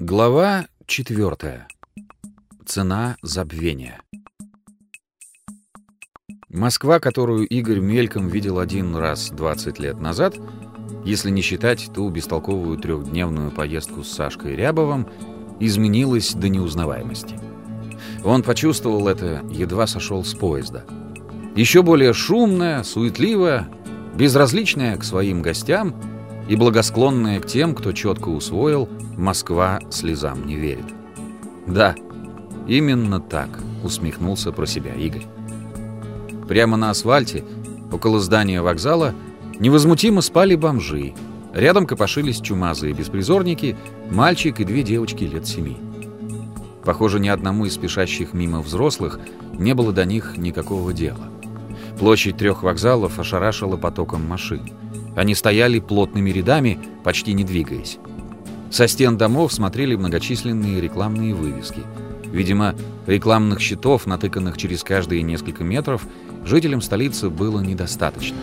Глава четвертая. Цена забвения. Москва, которую Игорь мельком видел один раз 20 лет назад, если не считать ту бестолковую трехдневную поездку с Сашкой Рябовым, изменилась до неузнаваемости. Он почувствовал это, едва сошел с поезда. Еще более шумная, суетливая, безразличная к своим гостям и благосклонная к тем, кто четко усвоил «Москва слезам не верит». Да, именно так усмехнулся про себя Игорь. Прямо на асфальте, около здания вокзала, невозмутимо спали бомжи. Рядом копошились чумазые беспризорники, мальчик и две девочки лет семи. Похоже, ни одному из спешащих мимо взрослых не было до них никакого дела. Площадь трех вокзалов ошарашила потоком машин. Они стояли плотными рядами, почти не двигаясь. Со стен домов смотрели многочисленные рекламные вывески. Видимо, рекламных щитов, натыканных через каждые несколько метров, жителям столицы было недостаточно.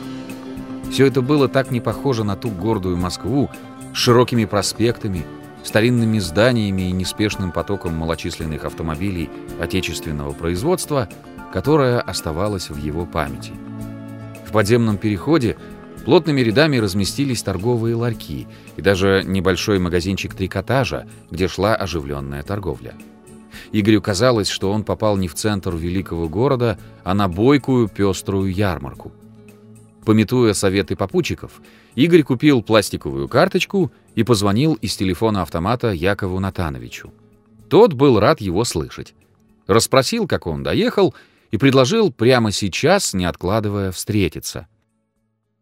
Все это было так не похоже на ту гордую Москву с широкими проспектами, старинными зданиями и неспешным потоком малочисленных автомобилей отечественного производства, которая оставалась в его памяти. В подземном переходе плотными рядами разместились торговые ларьки и даже небольшой магазинчик трикотажа, где шла оживленная торговля. Игорю казалось, что он попал не в центр великого города, а на бойкую пеструю ярмарку. Пометуя советы попутчиков, Игорь купил пластиковую карточку и позвонил из телефона автомата Якову Натановичу. Тот был рад его слышать. Расспросил, как он доехал, и предложил прямо сейчас, не откладывая, встретиться.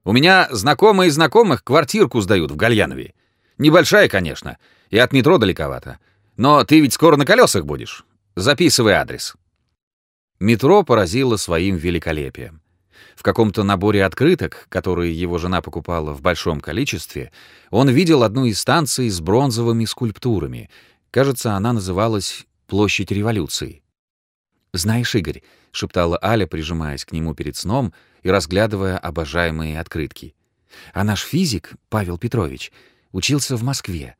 «У меня знакомые знакомых квартирку сдают в Гальянове. Небольшая, конечно, и от метро далековато. Но ты ведь скоро на колесах будешь. Записывай адрес». Метро поразило своим великолепием. В каком-то наборе открыток, которые его жена покупала в большом количестве, он видел одну из станций с бронзовыми скульптурами. Кажется, она называлась «Площадь революции». «Знаешь, Игорь», — шептала Аля, прижимаясь к нему перед сном и разглядывая обожаемые открытки. «А наш физик, Павел Петрович, учился в Москве.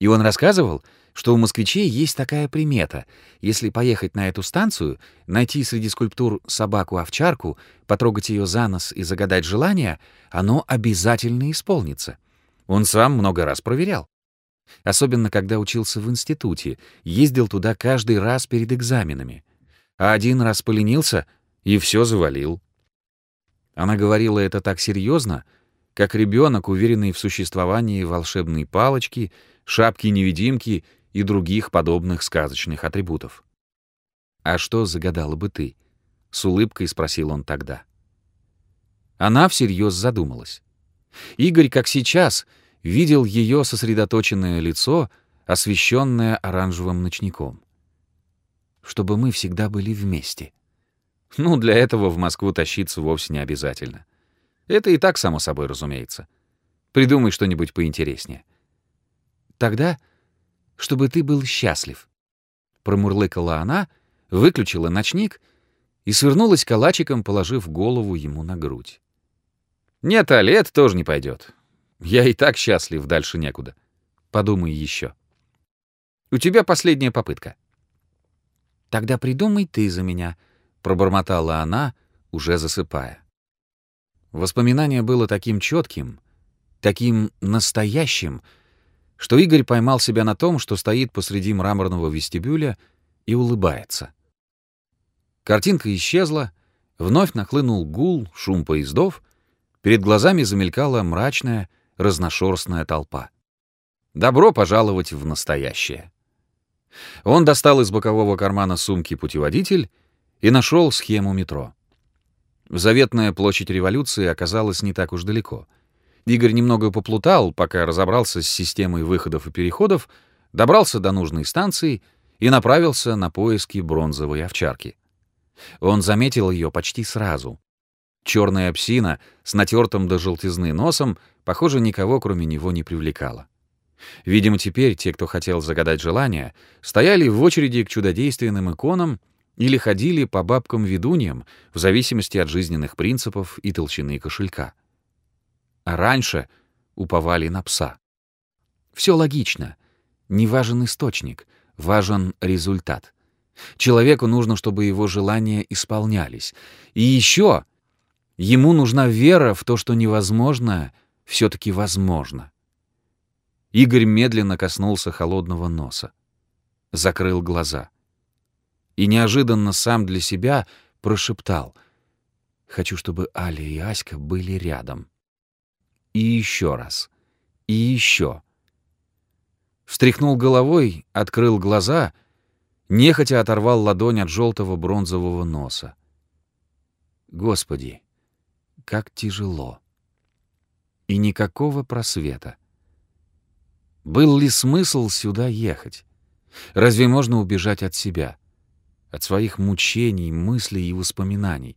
И он рассказывал, что у москвичей есть такая примета. Если поехать на эту станцию, найти среди скульптур собаку-овчарку, потрогать ее за нос и загадать желание, оно обязательно исполнится. Он сам много раз проверял. Особенно, когда учился в институте, ездил туда каждый раз перед экзаменами а один раз поленился и все завалил. Она говорила это так серьезно, как ребенок, уверенный в существовании волшебной палочки, шапки-невидимки и других подобных сказочных атрибутов. «А что загадала бы ты?» — с улыбкой спросил он тогда. Она всерьез задумалась. Игорь, как сейчас, видел ее сосредоточенное лицо, освещенное оранжевым ночником чтобы мы всегда были вместе. Ну, для этого в Москву тащиться вовсе не обязательно. Это и так само собой разумеется. Придумай что-нибудь поинтереснее. Тогда, чтобы ты был счастлив. Промурлыкала она, выключила ночник и свернулась калачиком, положив голову ему на грудь. Нет, Али, это тоже не пойдет. Я и так счастлив, дальше некуда. Подумай еще. У тебя последняя попытка. «Тогда придумай ты за меня», — пробормотала она, уже засыпая. Воспоминание было таким четким, таким настоящим, что Игорь поймал себя на том, что стоит посреди мраморного вестибюля и улыбается. Картинка исчезла, вновь нахлынул гул, шум поездов, перед глазами замелькала мрачная, разношерстная толпа. Добро пожаловать в настоящее. Он достал из бокового кармана сумки путеводитель и нашел схему метро. Заветная площадь революции оказалась не так уж далеко. Игорь немного поплутал, пока разобрался с системой выходов и переходов, добрался до нужной станции и направился на поиски бронзовой овчарки. Он заметил ее почти сразу. Черная псина с натертым до желтизны носом, похоже, никого кроме него не привлекала. Видимо, теперь те, кто хотел загадать желание, стояли в очереди к чудодейственным иконам или ходили по бабкам-ведуньям в зависимости от жизненных принципов и толщины кошелька. А раньше уповали на пса. Все логично. Не важен источник, важен результат. Человеку нужно, чтобы его желания исполнялись. И еще ему нужна вера в то, что невозможно, все-таки возможно. Игорь медленно коснулся холодного носа. Закрыл глаза. И неожиданно сам для себя прошептал. «Хочу, чтобы Аля и Аська были рядом». И еще раз. И еще. Встряхнул головой, открыл глаза, нехотя оторвал ладонь от желтого бронзового носа. Господи, как тяжело. И никакого просвета. Был ли смысл сюда ехать? Разве можно убежать от себя? От своих мучений, мыслей и воспоминаний?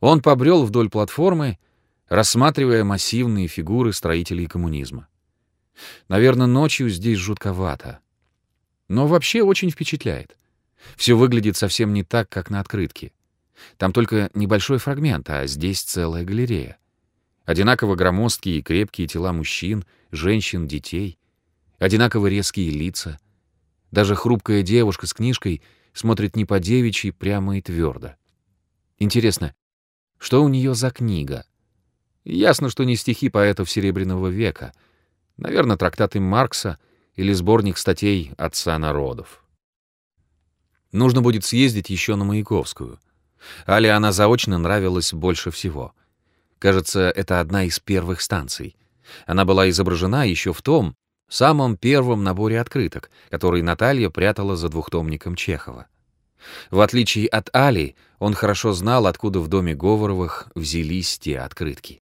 Он побрел вдоль платформы, рассматривая массивные фигуры строителей коммунизма. Наверное, ночью здесь жутковато. Но вообще очень впечатляет. Все выглядит совсем не так, как на открытке. Там только небольшой фрагмент, а здесь целая галерея. Одинаково громоздкие и крепкие тела мужчин, женщин, детей. Одинаково резкие лица. Даже хрупкая девушка с книжкой смотрит не по-девичьи прямо и твердо. Интересно, что у нее за книга? Ясно, что не стихи поэтов Серебряного века. Наверное, трактаты Маркса или сборник статей «Отца народов». Нужно будет съездить еще на Маяковскую. Але она заочно нравилась больше всего — Кажется, это одна из первых станций. Она была изображена еще в том, самом первом наборе открыток, который Наталья прятала за двухтомником Чехова. В отличие от Али, он хорошо знал, откуда в доме Говоровых взялись те открытки.